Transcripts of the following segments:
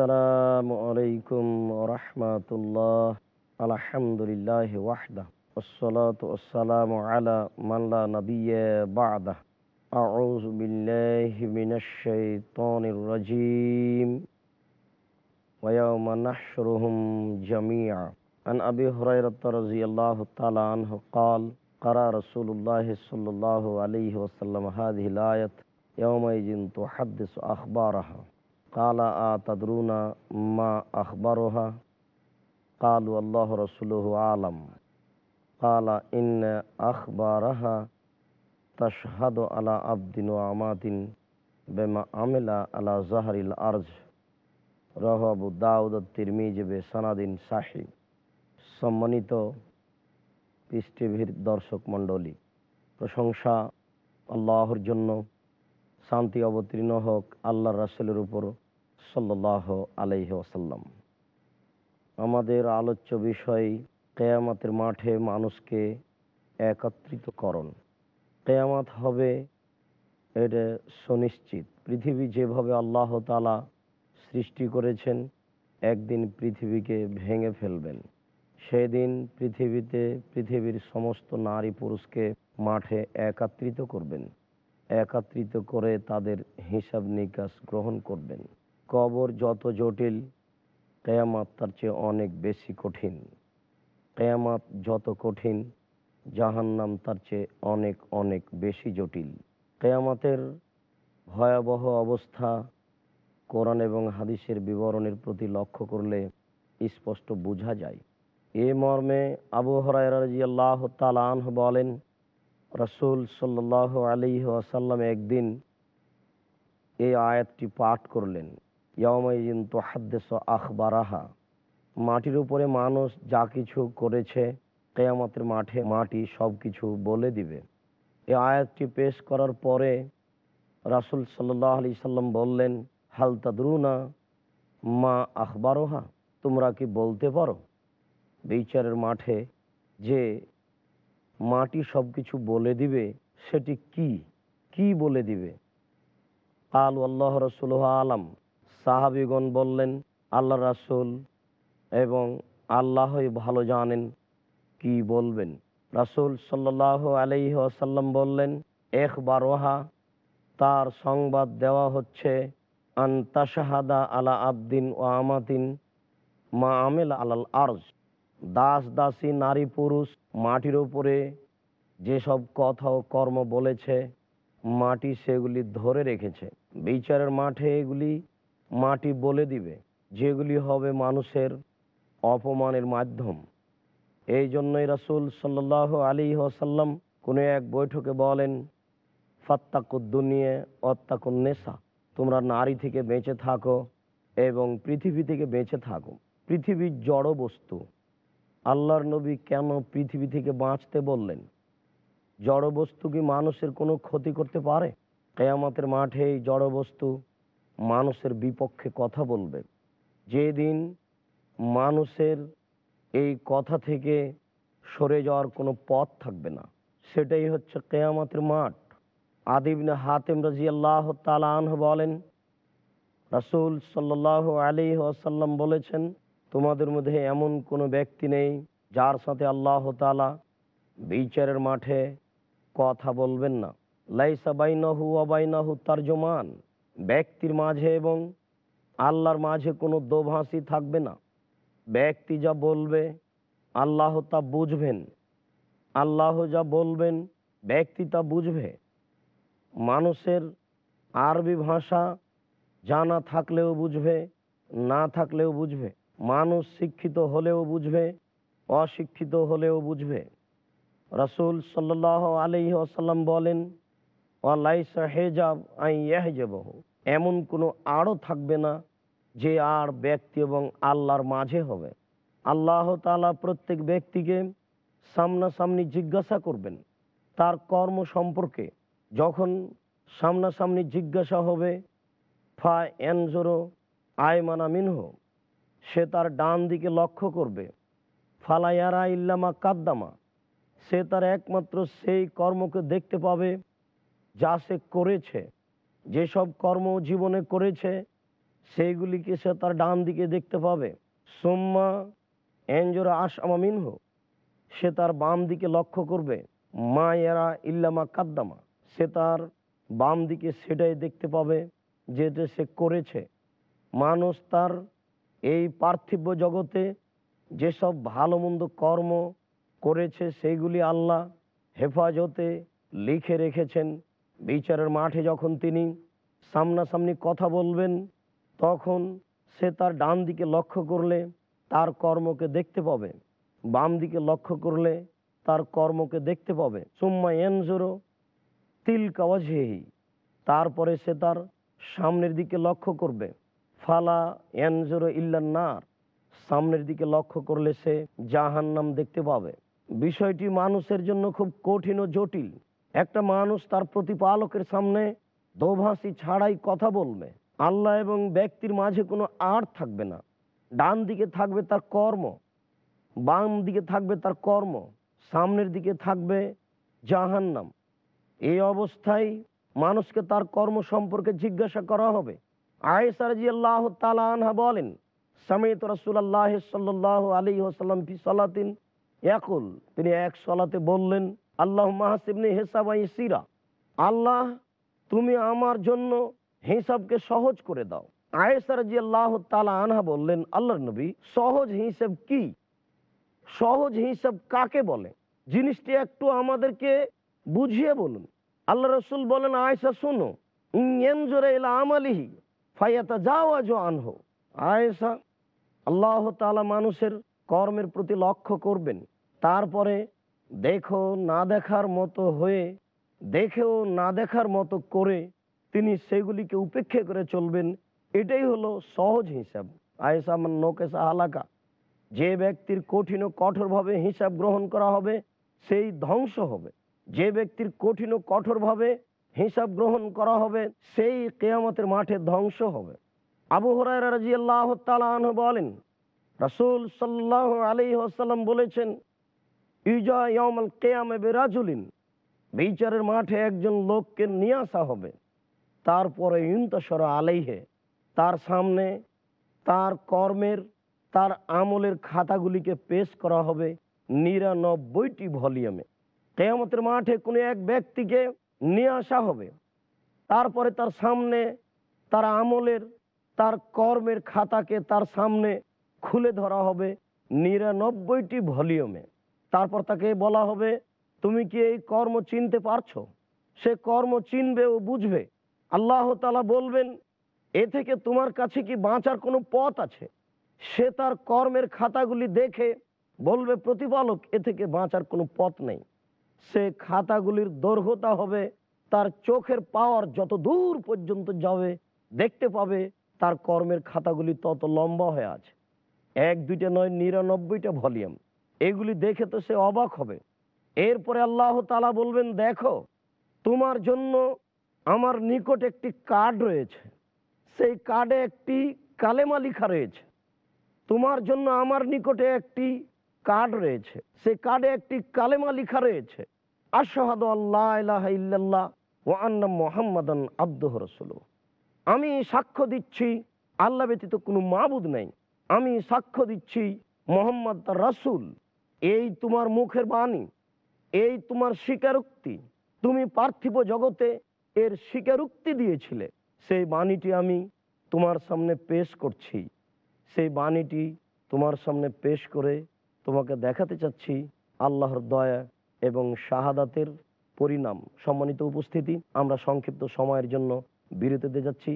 আসসালামু আলাইকুম রহমতুল্লাহ আলহামদুলিল্লাহ ওয়াহদা والصلاة والسلام على من لا نبي بعده أعوذ بالله من الشيطان الرجيم ويوم نحشرهم جميعا عن أبي هريرة رضي الله تعالى عنه قال قرأ رسول الله صلى الله عليه وسلم هذه الآية يومئذ تحدث أخبارها কালা আ তাদরুনা মা আখবরোহা। কালু আল্লাহ রসুলহ আলম। কালা ইন আখবারহা তশহাদ আলা আবদিন ও আমাতিন বেমা আমেলা আলা জাহরিল আর্জ। রহবু দাউদ তিরমিজ বে সানাদিন শাহি সম্মানিত পিস টিভির দর্শক মণ্ডলী, প্রশংসা আল্লাহর জন্য, শান্তি অবতীর্ণ হোক আল্লাহ রাসেলের উপর। সাল্লাহ ওসাল্লাম আমাদের আলোচ্য বিষয় কেয়ামাতের মাঠে মানুষকে একত্রিতকরণ কেয়ামাত হবে, এটা সুনিশ্চিত। পৃথিবী যেভাবে আল্লাহ তালা সৃষ্টি করেছেন, একদিন পৃথিবীকে ভেঙে ফেলবেন। সেদিন পৃথিবীতে পৃথিবীর সমস্ত নারী পুরুষকে মাঠে একত্রিত করবেন। একত্রিত করে তাদের হিসাব নিকাশ গ্রহণ করবেন। কবর যত জটিল, কেয়ামাত তার চেয়ে অনেক বেশি কঠিন। কেয়ামাত যত কঠিন, জাহান্নাম তার চেয়ে অনেক অনেক বেশি জটিল। কেয়ামাতের ভয়াবহ অবস্থা কোরআন এবং হাদিসের বিবরণের প্রতি লক্ষ্য করলে স্পষ্ট বোঝা যায়। এ মর্মে আবু হরাই আল্লাহ তালাহ বলেন, রসুল সাল্লাহ আলী আসাল্লাম একদিন এই আয়াতটি পাঠ করলেন। আখবারাহা। মাটির উপরে মানুষ যা কিছু করেছে, কেয়ামতের মাঠে মাটি সব কিছু বলে দিবে। এই আয়াতটি পেশ করার পরে রাসুল সাল্লাহ আলি সাল্লাম বললেন, হাল তাদরুনা মা আখবারোহা? তোমরা কি বলতে পারো? বিচারের মাঠে যে মাটি সব কিছু বলে দিবে, সেটি কি? কি বলে দিবে? আল আল্লাহ রসুল আলাম। সাহাবিগণ বললেন, আল্লাহ রাসুল এবং আল্লাহই ভালো জানেন, কি বলবেন? রাসুল সাল্লাহ আলাইহ আসাল্লাম বললেন এক বারোহা তার সংবাদ দেওয়া হচ্ছে আন্তাশাহাদা আলা আবদিন ও আমাতিন মা আমেল আলাল আরজ। দাস দাসী নারী পুরুষ মাটির উপরে যেসব কথা ও কর্ম বলেছে, মাটি সেগুলি ধরে রেখেছে। বিচারের মাঠে এগুলি মাটি বলে দিবে, যেগুলি হবে মানুষের অপমানের মাধ্যম। এই জন্যই রাসুল সাল্লাহ আলী ওসাল্লাম কোনো এক বৈঠকে বলেন ফাত্তাকুদ্দুনিয়ে অত্তাকুন্নেসা তোমরা নারী থেকে বেঁচে থাকো এবং পৃথিবী থেকে বেঁচে থাকো। পৃথিবীর জড় বস্তু। আল্লাহর নবী কেন পৃথিবী থেকে বাঁচতে বললেন? জড় বস্তু কি মানুষের কোনো ক্ষতি করতে পারে? কেয়ামতের মাঠে এই জড়বস্তু মানুষের বিপক্ষে কথা বলবে। যেদিন মানুষের এই কথা থেকে সরে যাওয়ার কোনো পথ থাকবে না, সেটাই হচ্ছে কেয়ামতের মাঠ। আদিবনে হাতেম রাজি আল্লাহ তালাহ বলেন, রাসুল সাল্লাহ আলী আসাল্লাম বলেছেন, তোমাদের মধ্যে এমন কোনো ব্যক্তি নেই যার সাথে আল্লাহ তালা বিচারের মাঠে কথা বলবেন না। লাইসা বাইনাহু অবাইনাহু তার্জমান। ব্যক্তির মাঝে এবং আল্লাহর মাঝে কোনো দোভাষী থাকবে না। ব্যক্তি যা বলবে, আল্লাহ তা বুঝবেন। আল্লাহ যা বলবেন, ব্যক্তি তা বুঝবে। মানুষের আরবি ভাষা জানা থাকলেও বুঝবে, না থাকলেও বুঝবে। মানুষ শিক্ষিত হলেও বুঝবে, অশিক্ষিত হলেও বুঝবে। রসুল সাল্লাহ আলহি আসাল্লাম বলেন ওয়ালাইসা হেজাব আই এহজেবহ এমন কোনো আড়ও থাকবে না যে আর ব্যক্তি এবং আল্লাহর মাঝে হবে। আল্লাহ তালা প্রত্যেক ব্যক্তিকে সামনাসামনি জিজ্ঞাসা করবেন, তার কর্ম সম্পর্কে। যখন সামনাসামনি জিজ্ঞাসা হবে, ফা এনজোরো আয়মানা মিনহ, সে তার ডান দিকে লক্ষ্য করবে। ফালায়ারা ইল্লামা কাদ্দামা, সে তার একমাত্র সেই কর্মকে দেখতে পাবে, যা সে করেছে। যেসব কর্ম জীবনে করেছে, সেইগুলিকে সে তার ডান দিকে দেখতে পাবে। সোম্মা এনজোরা আসামা মিনহ, সে তার বাম দিকে লক্ষ্য করবে। মা এরা ইল্লামা কাদ্দামা, সে তার বাম দিকে সেটাই দেখতে পাবে যেটা সে করেছে। মানুষ তার এই পার্থিব জগতে যেসব ভালো মন্দ কর্ম করেছে, সেইগুলি আল্লাহ হেফাজতে লিখে রেখেছেন। বিচারের মাঠে যখন তিনি সামনাসামনি কথা বলবেন, তখন সে তার ডান দিকে লক্ষ্য করলে তার কর্মকে দেখতে পাবে। বাম দিকে লক্ষ্য করলে তার কর্মকে দেখতে পাবে। সুম্মা এনজোরো তিল কাওয়াজেহি তারপরে সে তার সামনের দিকে লক্ষ্য করবে। ফালা এনজোরো ইল্লান্নার। সামনের দিকে লক্ষ্য করলে সে জাহান্নাম দেখতে পাবে। বিষয়টি মানুষের জন্য খুব কঠিন ও জটিল। একটা মানুষ তার প্রতিপালকের সামনে দোভাষী ছাড়াই কথা বলবে। আল্লাহ এবং ব্যক্তির মাঝে কোনো আড় থাকবে না। ডান দিকে থাকবে তার কর্ম, বাম দিকে থাকবে তার কর্ম, সামনের দিকে থাকবে জাহান্নাম। এই অবস্থায় মানুষকে তার কর্ম সম্পর্কে জিজ্ঞাসা করা হবে। আল্লাহ আনহা বলেন, সামিত রসুল্লাহ সাল্লাহ আলী ওসাল্লাম ফি সালাতিন। তিনি এক সলাতে বললেন আল্লাহ মাহাসিবনি হেসাবাই সিরা। আল্লাহ, তুমি আমার জন্য হিসাবকে সহজ করে দাও। আয়েসার জি আল্লাহ তালা আনহা বললেন, আল্লাহর নবী, সহজ হিসাব কি? সহজ হিসাব কাকে বলে? জিনিসটি একটু আমাদেরকে বুঝিয়ে বলুন। আল্লাহ রসুল বলেন, আয়েশা, শোনো আমালিহি ফাইয়াতা যাও আজো আনহো। আয়েশা, আল্লাহ তালা মানুষের কর্মের প্রতি লক্ষ্য করবেন। তারপরে দেখো না দেখার মতো হয়ে, দেখেও না দেখার মতো করে তিনি সেগুলিকে উপেক্ষা করে চলবেন। এটাই হলো সহজ হিসাব। আয়েশা আমার নোকেশা হালাকা যে ব্যক্তির কঠিন ও কঠোরভাবে হিসাব গ্রহণ করা হবে, সেই ধ্বংস হবে। যে ব্যক্তির কঠিন ও কঠোরভাবে হিসাব গ্রহণ করা হবে, সেই কেয়ামতের মাঠে ধ্বংস হবে। আবু হরাই রাজি আল্লাহ বলেন, রাসুল সাল্লাহ আলী আসাল্লাম বলেছেন কেয়ামে বেরাজুলিন। বিচারের মাঠে একজন লোককে নিয়ে আসা হবে। তারপরে ইন্তসর আলাইহে, তার সামনে তার কর্মের, তার আমলের খাতাগুলিকে পেশ করা হবে নিরানব্বইটি ভলিউমে। কেয়ামতের মাঠে কোনো এক ব্যক্তিকে নিয়ে আসা হবে। তারপরে তার সামনে তার আমলের, তার কর্মের খাতাকে তার সামনে খুলে ধরা হবে নিরানব্বইটি ভলিউমে। তারপর তাকে বলা হবে, তুমি কি এই কর্ম চিনতে পারছ? সে কর্ম চিনবে ও বুঝবে। আল্লাহ তালা বলবেন, এ থেকে তোমার কাছে কি বাঁচার কোনো পথ আছে? সে তার কর্মের খাতাগুলি দেখে বলবে, প্রতিপালক, এ থেকে বাঁচার কোনো পথ নেই। সে খাতাগুলির দৈর্ঘ্যতা হবে, তার চোখের পাওয়ার যত দূর পর্যন্ত যাবে, দেখতে পাবে তার কর্মের খাতাগুলি তত লম্বা হয়ে আছে। এক, দুইটা নয়, নিরানব্বইটা ভলিউম। এগুলি দেখে তো সে অবাক হবে। এরপরে আল্লাহ তালা বলবেন, দেখো, তোমার জন্য আমার নিকট একটি কার্ড রয়েছে। সেই কার্ডে একটি কালেমা লেখা রয়েছে। তোমার জন্য আমার নিকটে একটি কার্ড রয়েছে। সেই কার্ডে একটি কালেমা লেখা রয়েছে। আশহাদু আল্লাহ ইল্লাল্লাহ ও আন্না মোহাম্মদন আব্দুহ রসুল আমি সাক্ষ্য দিচ্ছি, আল্লাহ ব্যতীত কোনো মাবুদ নেই। আমি সাক্ষ্য দিচ্ছি মোহাম্মদ রাসুল। এই তোমার মুখের বাণী, এই তোমার স্বীকারোক্তি, তুমি পার্থিব জগতে এর স্বীকারোক্তি দিয়েছিলে, সেই বাণীটি আমি তোমার সামনে পেশ করছি। সেই বাণীটি তোমার সামনে পেশ করে তোমাকে দেখাতে চাচ্ছি আল্লাহর দয়া এবং শাহাদাতের পরিণাম। সম্মানিত উপস্থিতি, আমরা সংক্ষিপ্ত সময়ের জন্য বিরতিতে যাচ্ছি।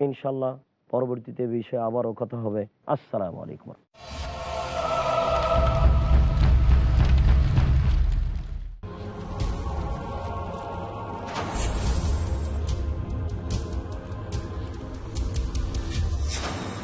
ইনশাল্লাহ পরবর্তীতে বিষয়ে আবারও কথা হবে। আসসালামু আলাইকুম।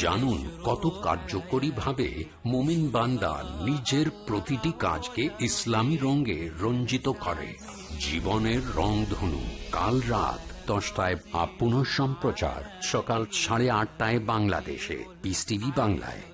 জানুন কত কার্যকরী ভাবে মোমিন বান্দা নিজের প্রতিটি কাজকে ইসলামী রঙে রঞ্জিত করে। জীবনের রং ধনু, কাল রাত দশটায় আপ সম্প্রচার সকাল সাড়ে আটটায় বাংলাদেশে পিস টিভি বাংলায়।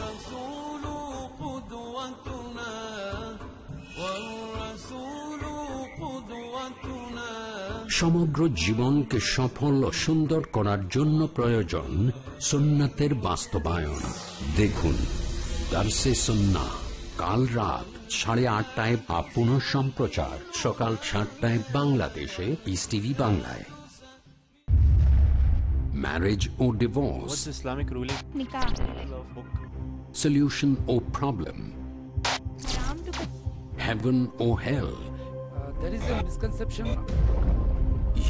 সমগ্র জীবনকে সফল ও সুন্দর করার জন্য প্রয়োজন সুন্নাতের বাস্তবায়ন। দেখুন দার্সে সন্না কাল রাত সাড়ে আটটায় বা পুনঃ সম্প্রচার সকাল সাতটায় বাংলাদেশে পিস টিভি বাংলায়। Marriage O divorce Islamic solution or problem Islam to heaven or hell there is a misconception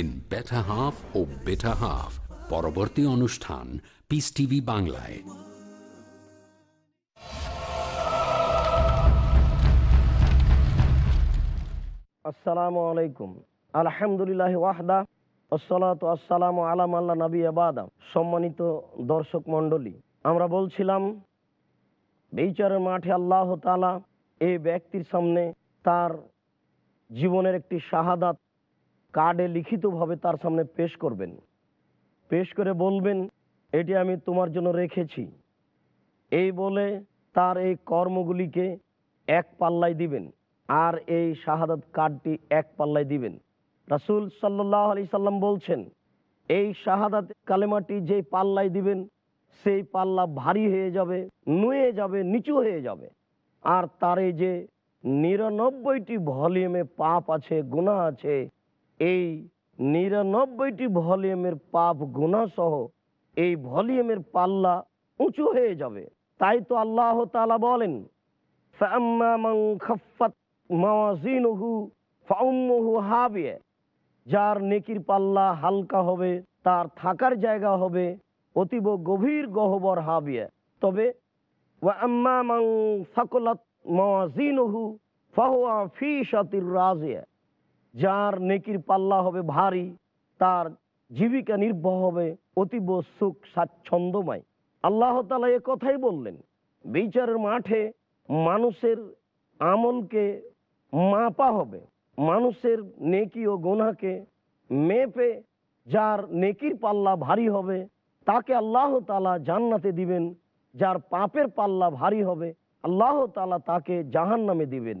in Better Half or Bitter Half. পরবর্তী অনুষ্ঠান পিস টিভি বাংলায়। আসসালামু আলাইকুম। আলহামদুলিল্লাহ ওয়াহদা আসসালাতু আসসালামু আলাম আল্লাহ নবী আবাদাম সম্মানিত দর্শক মণ্ডলী, আমরা বলছিলাম বিচারের মাঠে আল্লাহ তালা এই ব্যক্তির সামনে তার জীবনের একটি শাহাদাত কার্ডে লিখিতভাবে তার সামনে পেশ করবেন। পেশ করে বলবেন, এটি আমি তোমার জন্য রেখেছি। এই বলে তার এই কর্মগুলিকে এক পাল্লায় দিবেন আর এই শাহাদাত কার্ডটি এক পাল্লায় দিবেন। রাসুল সাল্লাহ আলি সাল্লাম বলছেন, এই শাহাদাত কালেমাটি যেই পাল্লায় দিবেন, সেই পাল্লা ভারী হয়ে যাবে, নুয়ে যাবে, নিচু হয়ে যাবে। আর তার এই যে নিরানব্বইটি ভলিউমে পাপ আছে গুণা আছে এই নিরানব্বইটি ভলিউমের পাপ গুণাসহ এই ভলিউমের পাল্লা উঁচু হয়ে যাবে। তাই তো আল্লাহ তালা বলেন যার নেকির পাল্লা হালকা হবে, তার থাকার জায়গা হবে অতীব গভীর গহবর হাবিয়ে। তবে ফাকুলাত মাজিনহু ফাহুয়া ফি সাতির রাজিয়া। যার নেকির পাল্লা হবে ভারী, তার জীবিকা নির্বাহ হবে অতীব সুখ স্বাচ্ছন্দ্যময়। আল্লাহ তালা এ কথাই বললেন, বিচারের মাঠে মানুষের আমলকে মাপা হবে, মানুষের নেকি ও গোনাকে মেপে যার নেকির পাল্লা ভারী হবে, তাকে আল্লাহ তালা জান্নাতে দিবেন, যার পাপের পাল্লা ভারী হবে, আল্লাহ তালা তাকে জাহান নামে দিবেন।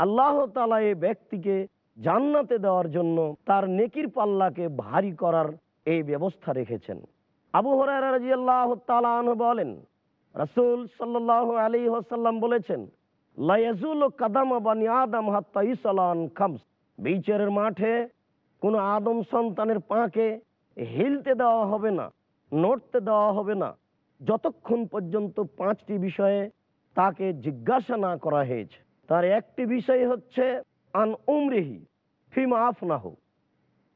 আল্লাহ তালা এ ব্যক্তিকে জান্নাতে দেওয়ার জন্য তার নেকির পাল্লাকে ভারী করার এই ব্যবস্থা রেখেছেন। আবু হরাই রাজি আল্লাহ বলেন, রাসুল সাল্লাহ আলী হাসাল্লাম বলেছেন লায়াজুল কাদাম বানি আদম হাত্তা ইসালান খামস। বিচারের মাঠে কোনো আদম সন্তানের পাকে হিলতে দেওয়া হবে না, নড়তে দেওয়া হবে না। যতক্ষণ পর্যন্ত পাঁচটি বিষয়ে তাকে জিজ্ঞাসা না করা হয়েছে, তার একটি বিষয় হচ্ছে, আন উমরিহি। ফিমা আফনাহ।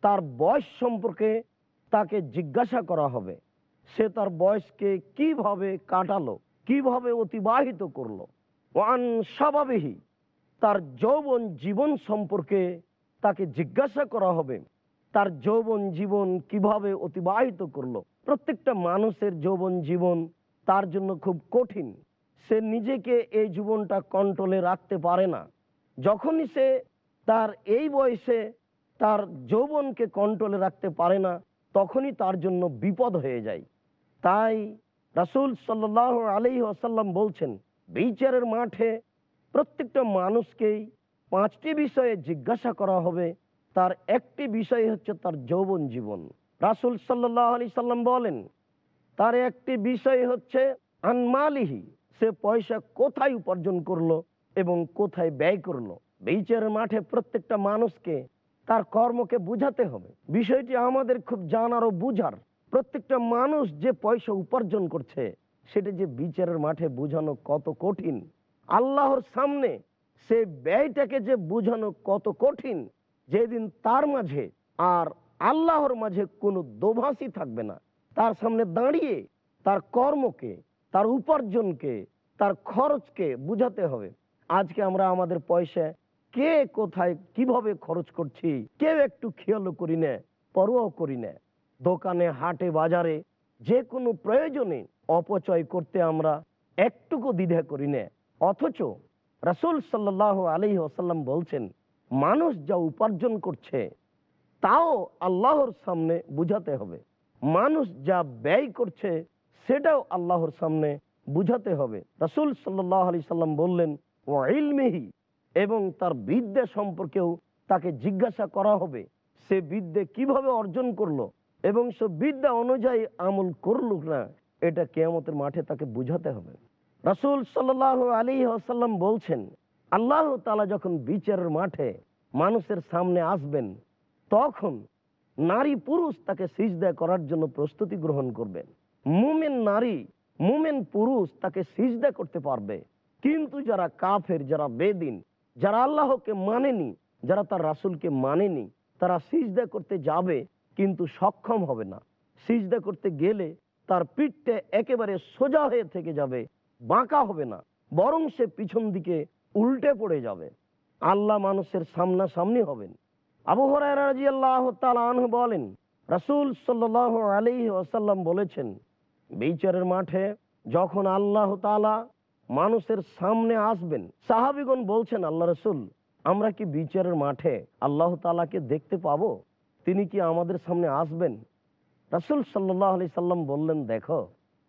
তার বয়স সম্পর্কে তাকে জিজ্ঞাসা করা হবে। সে তার বয়সকে কীভাবে কাটালো, কীভাবে অতিবাহিত করল। ওয়ান স্বাভাবিকই তার যৌবন জীবন সম্পর্কে তাকে জিজ্ঞাসা করা হবে। তার যৌবন জীবন কীভাবে অতিবাহিত করল। প্রত্যেকটা মানুষের যৌবন জীবন তার জন্য খুব কঠিন। সে নিজেকে এই জীবনটা কন্ট্রোলে রাখতে পারে না। যখনই সে তার এই বয়সে তার যৌবনকে কন্ট্রোলে রাখতে পারে না, তখনই তার জন্য বিপদ হয়ে যায়। তাই রাসুল সাল্লাহ আলি আসাল্লাম বলছেন, বিচারের মাঠে প্রত্যেকটা মানুষকেই পাঁচটি বিষয়ে জিজ্ঞাসা করা হবে। তার একটি বিষয় হচ্ছে তার যৌবন জীবন। রাসুল সাল্লাহ আলি সাল্লাম বলেন, তার একটি বিষয় হচ্ছে আনমালিহি, সে পয়সা কোথায় উপার্জন করল এবং কোথায় ব্যয় করল। বিচারের মাঠে প্রত্যেকটা মানুষকে, তার কর্মকে বুঝাতে হবে। বিষয়টি আমাদের খুব জানার ও বুঝার। প্রত্যেকটা মানুষ যে পয়সা উপার্জন করছে, সেটা যে বিচারের মাঠে বোঝানো কত কঠিন। আল্লাহর সামনে সে ব্যয়টাকে যে বোঝানো কত কঠিন, যেদিন তার মাঝে আর আল্লাহর মাঝে কোনো দোভাষই থাকবে না। তার সামনে দাঁড়িয়ে তার কর্মকে, তার উপার্জনকে, তার খরচকে বুঝাতে হবে। আজকে আমরা আমাদের পয়সা কে কোথায় কীভাবে খরচ করছি? কেউ একটু খেয়ালও করি না পরোয়াও করি না দোকানে, হাটে, বাজারে যে কোনো প্রয়োজনে অপচয় করতে আমরা একটুকু দ্বিধা করি না অথচ রাসুল সাল্লাহ আলী আসাল্লাম বলছেন, মানুষ যা উপার্জন করছে, তাও আল্লাহর সামনে বুঝাতে হবে। মানুষ যা ব্যয় করছে, সেটাও আল্লাহর সামনে বুঝাতে হবে। রাসুল সাল্লাহ আলি সাল্লাম বললেন ও ইলমেহি এবং তার বিদ্যা সম্পর্কেও তাকে জিজ্ঞাসা করা হবে, সে বিদ্যে কীভাবে অর্জন করল এবং সে বিদ্যা অনুযায়ী আমল করল না, এটা কেয়ামতের মাঠে তাকে বুঝাতে হবে। রাসুল সাল্লাহ আলী আসাল্লাম বলছেন, আল্লাহ তালা যখন বিচারের মাঠে মানুষের সামনে আসবেন, তখন নারী পুরুষ তাকে সিজদা করার জন্য প্রস্তুতি গ্রহণ করবেন। মুমেন নারী, মুমেন পুরুষ তাকে সিজদা করতে পারবে। কিন্তু যারা কাফের, যারা বেদিন যারা আল্লাহকে মানেনি, যারা তার রাসুলকে মানেনি, তারা সিজদা করতে যাবে কিন্তু সক্ষম হবে না। সিজদা করতে গেলে তার পিঠটা একেবারে সোজা হয়ে থেকে যাবে, বাঁকা হবে না, বরং সে পিছন দিকে উল্টে পড়ে যাবে। আল্লাহ মানুষের সামনাসামনি হবেন। আবু হরাই আল্লাহ বলেন, রাসূল সাল্লাহ আলী ওসাল্লাম বলেছেন, বিচারের মাঠে যখন আল্লাহ তাআলা মানুষের সামনে আসবেন। সাহাবিগণ বলছেন, আল্লাহ রসুল, আমরা কি বিচারের মাঠে আল্লাহ তাআলাকে দেখতে পাবো? তিনি কি আমাদের সামনে আসবেন? রাসূল সাল্লাহ আলি সাল্লাম বললেন, দেখো,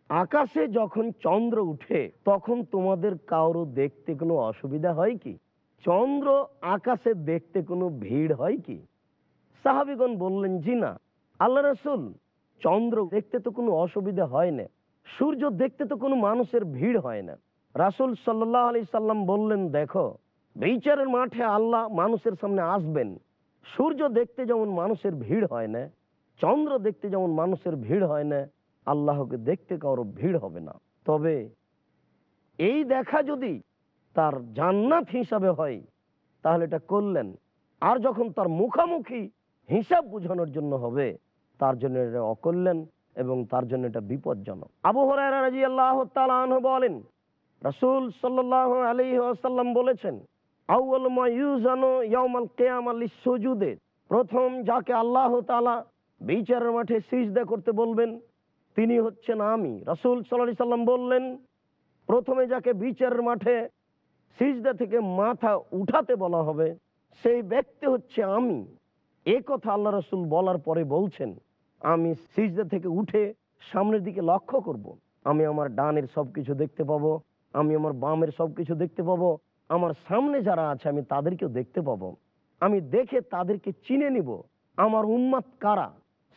আকাশে যখন চন্দ্র উঠে, তখন তোমাদের কারও দেখতে কোনো অসুবিধা হয় কি? চন্দ্র আকাশে দেখতে কোনো ভিড় হয় কি? সাহাবিগণ বললেন, জি না। আল্লাহ রসুল, চন্দ্র দেখতে তো কোনো অসুবিধা হয় না। সূর্য দেখতে তো কোনো মানুষের ভিড় হয় না। রাসুল সাল্লাহ আলি সাল্লাম বললেন, দেখো, বিচারের মাঠে আল্লাহ মানুষের সামনে আসবেন। সূর্য দেখতে যেমন মানুষের ভিড় হয় না, চন্দ্র দেখতে যেমন মানুষের ভিড় হয় না, আল্লাহকে দেখতে কারও ভিড় হবে না। তবে এই দেখা যদি তার জান্নাত হিসাবে হয়, তাহলে এটা করলেন। আর যখন তার মুখামুখি হিসাব বোঝানোর জন্য হবে, তার জন্য এটা অকল্যাণ এবং তার জন্য এটা বিপজ্জনক। আবু রাদিয়াল্লাহু তাআলা আনহু বলেন রাসূল সাল্লাল্লাহু আলাইহি ওয়াসাল্লাম বলেছেন, আউয়াল মা ইউজানু ইয়াউমাল কিয়ামা লিসসুজুদে প্রথম যাকে আল্লাহ তাআলা বিচারের মাঠে সিজদা করতে বলবেন, তিনি হচ্ছেন আমি। রাসূল আলাইহি সাল্লাম বললেন, প্রথমে যাকে বিচারের মাঠে সিজদা থেকে মাথা উঠাতে বলা হবে, সেই ব্যক্তি হচ্ছে আমি। এ কথা আল্লাহ রসুল বলার পরে বলছেন, আমি সিজদা থেকে উঠে সামনের দিকে লক্ষ্য করব। আমি আমার ডানের সব কিছু দেখতে পাবো আমি আমার বামের সব কিছু দেখতে পাবো। আমার সামনে যারা আছে, আমি তাদেরকেও দেখতে পাবো। আমি দেখে তাদেরকে চিনে নিব। আমার উম্মাত কারা?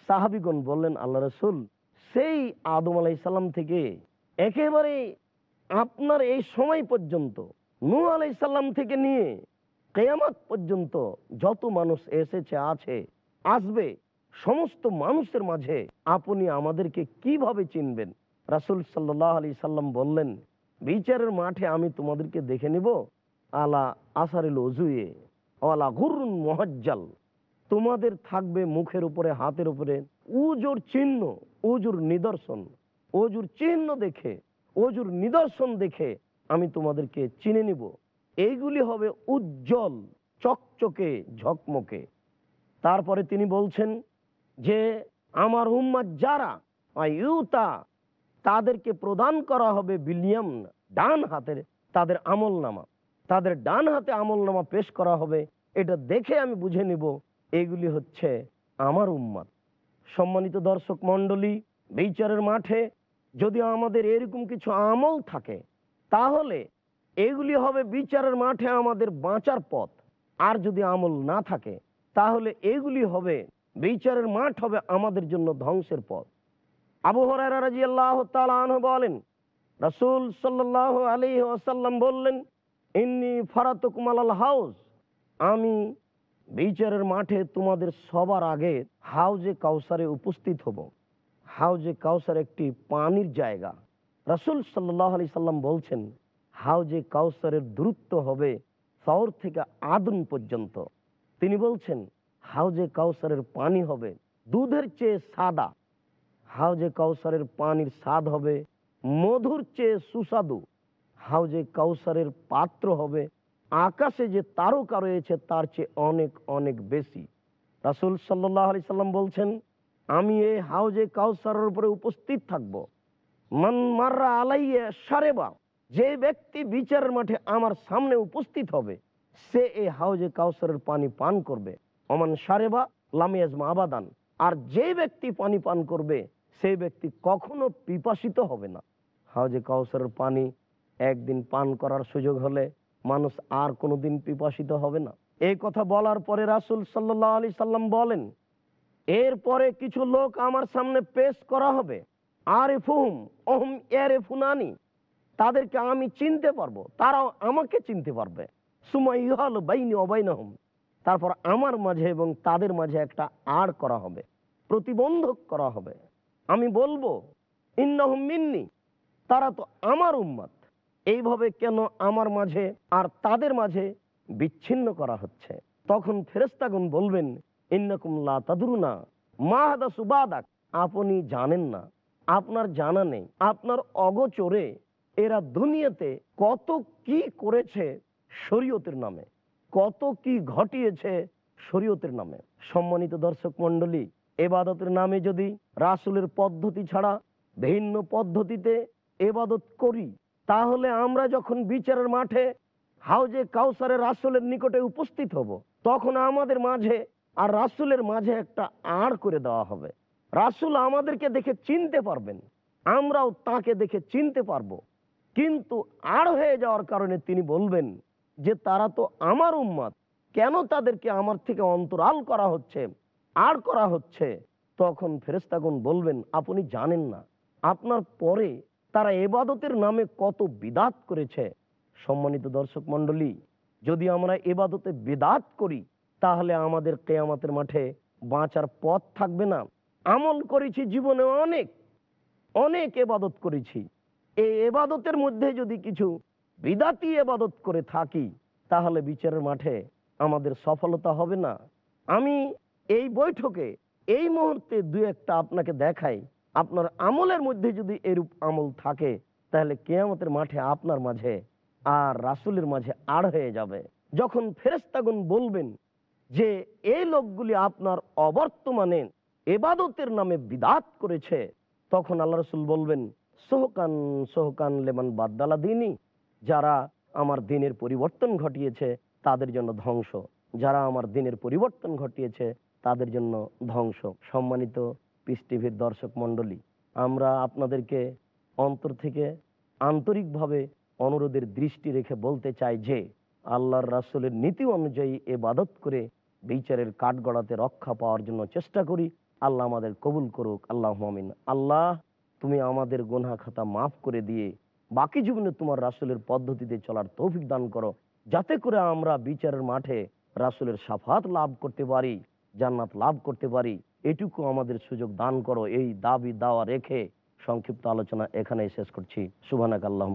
সাহাবিগণ বললেন, আল্লাহ রসুল, সেই আদম আলাইসাল্লাম থেকে একেবারে আপনার এই সময় পর্যন্ত নূ আলাইসাল্লাম থেকে নিয়ে কেয়ামত পর্যন্ত যত মানুষ এসেছে, আছে, আসবে, সমস্ত মানুষের মাঝে আপনি আমাদেরকে কীভাবে চিনবেন? রাসুল সাল্লাহ আলি সাল্লাম বললেন বিচারের মাঠে আমি তোমাদেরকে দেখে নিব। আলা আসারিল অজুয়ে আলা ঘুরুন মহজ্জাল। তোমাদের থাকবে মুখের উপরে, হাতের উপরে উজুর চিহ্ন, উজুর নিদর্শন। অজুর চিহ্ন দেখে অজুর নিদর্শন দেখে আমি তোমাদেরকে চিনে নিব। এইগুলি হবে উজ্জ্বল, চকচকে, ঝকমকে। তারপরে তিনি বলছেন যে, আমার উম্মাদ যারা ইউতা তাদেরকে প্রদান করা হবে বিলিয়াম ডান হাতের তাদের আমল নামা তাদের ডান হাতে আমল নামা পেশ করা হবে। এটা দেখে আমি বুঝে নিব, এগুলি হচ্ছে আমার উম্মাদ সম্মানিত দর্শক মণ্ডলী, বিচারের মাঠে যদি আমাদের এরকম কিছু আমল থাকে, তাহলে এগুলি হবে বিচারের মাঠে আমাদের বাঁচার পথ। আর যদি আমল না থাকে, তাহলে এগুলি হবে, বিচারের মাঠ হবে আমাদের জন্য ধ্বংসের পথ। আবু তাআলা আনহু বলেন, রাসূল সাল্লাল্লাহু আলাইহি ওয়াসাল্লাম বললেন, ইন্নী ফারাতুকুম আলাল হাউস আমি বিচারের মাঠে তোমাদের সবার আগে হাউজে কাউসারে উপস্থিত হব। হাউজে কাউসার একটি পানির জায়গা। রাসূল সাল্লাল্লাহু আলাইহি সাল্লাম বলছেন, হাউজে কাউসারের দূরত্ব হবে শহর থেকে আদন পর্যন্ত। তিনি বলছেন, হাউজে কাউসারের পানি হবে দুধের চেয়ে সাদা। হাউজে কাউসারের পানির স্বাদ হবে, মধুর চেয়ে সুস্বাদু। হাউজে কাউসারের পাত্র হবে, আকাশে যে তারকা রয়েছে তার চেয়ে অনেক অনেক বেশি। রাসুল সাল্লাহ আলি সাল্লাম বলছেন, আমি এই হাউজে কাউসারের উপরে উপস্থিত থাকব। মান মাররা আলাইয়া সারেবা যে ব্যক্তি বিচারের মাঠে আমার সামনে উপস্থিত হবে, সে এই হাউজে কাউসারের পানি পান করবে। অমান সারেবা লামিয়াজমা আবাদান, আর যে ব্যক্তি পানি পান করবে সেই ব্যক্তি কখনো পিপাসিত হবে না। হাউজে কাউসারের পানি একদিন পান করার সুযোগ হলে মানুষ আর কোনোদিন পিপাসিত হবে না। এই কথা বলার পরে রাসুল সাল্লাহ আলি সাল্লাম বলেন, এরপরে কিছু লোক আমার সামনে পেশ করা হবে। আর ফুহুম ওহম এর ফুনানি তাদেরকে আমি চিনতে পারব, তারাও আমাকে চিনতে পারবে। সুমাই ইহাল বাইনি অবাইনহম তারপর আমার মাঝে এবং তাদের মাঝে একটা আড় করা হবে, প্রতিবন্ধক করা হবে। আমি বলব, ইন্নহম মিন্নি, তারা তো আমার উম্মাদ এইভাবে কেন আমার মাঝে আর তাদের মাঝে বিচ্ছিন্ন করা হচ্ছে? তখন ফেরেস্তাগুন বলবেন, ইন্নকুম লা তাদরুনা মাহাদা সুবাদাক। আপনি জানেন না, আপনার জানা নেই, আপনার অগোচরে এরা দুনিয়াতে কত কি করেছে শরীয়তের নামে, কত কি ঘটিয়েছে শরীয়তের নামে। সম্মানিত দর্শক মন্ডলী এবাদতের নামে যদি রাসুলের পদ্ধতি ছাড়া ভিন্ন পদ্ধতিতে এবাদত করি, তাহলে আমরা যখন বিচারের মাঠে হাউজে কাউসারের রাসুলের নিকটে উপস্থিত হব, তখন আমাদের মাঝে আর রাসুলের মাঝে একটা আড় করে দেওয়া হবে। রাসুল আমাদেরকে দেখে চিনতে পারবেন, আমরাও তাকে দেখে চিনতে পারব। কিন্তু আড় হয়ে যাওয়ার কারণে তিনি বলবেন যে, তারা তো আমার উম্মাদ, কেন তাদেরকে আমার থেকে অন্তরাল করা হচ্ছে? আর করা হচ্ছে? তখন ফেরেস্তাগুন বলবেন, আপনি জানেন না, আপনার পরে তারা এবাদতের নামে কত বিদাত করেছে? সম্মানিত দর্শক মণ্ডলী, যদি আমরা এবাদতে বিদাত করি, তাহলে আমাদের কেয়ামাতের মাঠে বাঁচার পথ থাকবে না। আমল করেছি জীবনে অনেক অনেক এবাদত করেছি। এই এবাদতের মধ্যে যদি কিছু বিদাতি এবাদত করে থাকি, তাহলে বিচারের মাঠে আমাদের সফলতা হবে না। আমি এই বৈঠকে, এই মুহূর্তে দু একটা আপনাকে দেখাই। আপনার আমলের মধ্যে যদি এরূপ আমল থাকে, তাহলে কেয়ামতের মাঠে আপনার মাঝে আর রাসুলের মাঝে আড় হয়ে যাবে। যখন ফেরেস্তাগুন বলবেন যে, এই লোকগুলি আপনার অবর্তমানে এবাদতের নামে বিদাত করেছে, তখন আল্লাহ রসুল বলবেন, সোহকান সোহকান লেমান বাদ্দালা দিনই যারা আমার দিনের পরিবর্তন ঘটিয়েছে, তাদের জন্য ধ্বংস। যারা আমার দিনের পরিবর্তন ঘটিয়েছে তাদের জন্য ধ্বংস। সম্মানিত পিস টিভির দর্শক মণ্ডলী, আমরা আপনাদেরকে অন্তর থেকে আন্তরিকভাবে অনুরোধের দৃষ্টি রেখে বলতে চাই যে, আল্লাহর রাসুলের নীতি অনুযায়ী এবাদত করে বিচারের কাঠগড়াতে রক্ষা পাওয়ার জন্য চেষ্টা করি। আল্লাহ আমাদের কবুল করুক। আল্লাহ মামিন আল্লাহ, তুমি আমাদের গোনা খাতা মাফ করে দিয়ে বাকি জীবনে তোমার রাসুলের পদ্ধতিতে চলার তৌফিক দান করো। যাতে করে আমরা বিচারের মাঠে রাসুলের সাফাত লাভ করতে পারি। জান্নাত লাভ করতে পারি, এটুকু আমাদের সুযোগ দান করো। এই দাবি দাওয়া রেখে সংক্ষিপ্ত আলোচনা এখানে শেষ করছি। সুবানাক আল্লাহ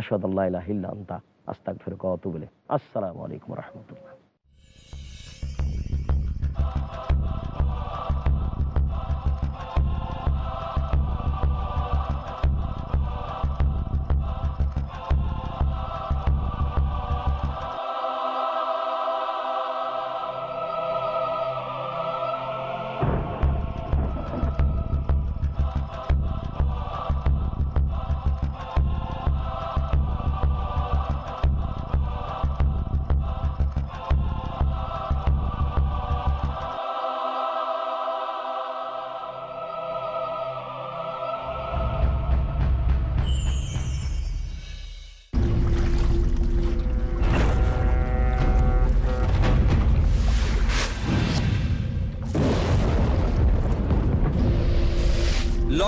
আসাদাল্লাহ আন্তা আস্তাক ফের কতুবলে আসসালামু আলাইকুম রহমতুল্লাহ।